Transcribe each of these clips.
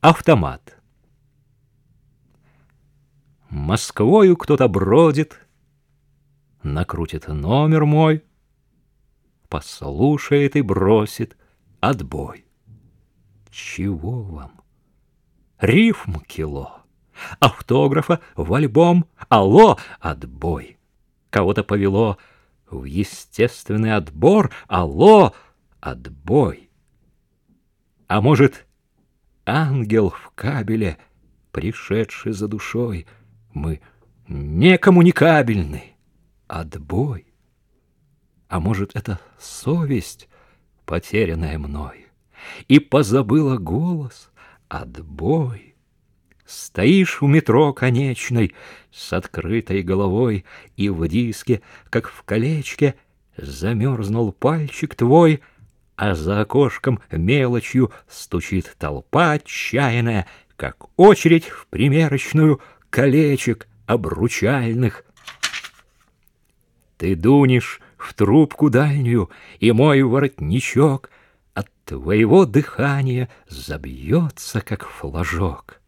Автомат. Москвою кто-то бродит, Накрутит номер мой, Послушает и бросит отбой. Чего вам? Рифм кило, Автографа в альбом, Алло, отбой. Кого-то повело в естественный отбор, Алло, отбой. А может, ангел в кабеле, Пришедший за душой, Мы некоммуникабельны, отбой. А может, это совесть, потерянная мной, И позабыла голос, отбой. Стоишь у метро конечной С открытой головой, И в диске, как в колечке, Замерзнул пальчик твой, А за окошком мелочью Стучит толпа отчаянная, Как очередь в примерочную Колечек обручальных ты дунешь в трубку дальнюю, и мой воротничок От твоего дыхания забьется, как флажок.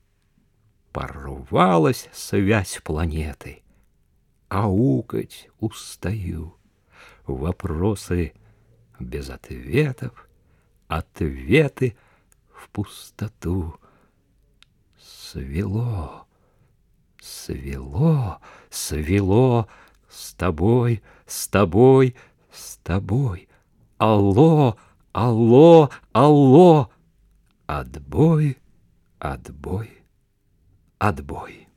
Порвалась связь планеты, аукать устаю. Вопросы без ответов, ответы в пустоту. Свело, свело, свело, с тобой, с тобой, с тобой. Алло, алло, алло. Отбой, отбой, отбой.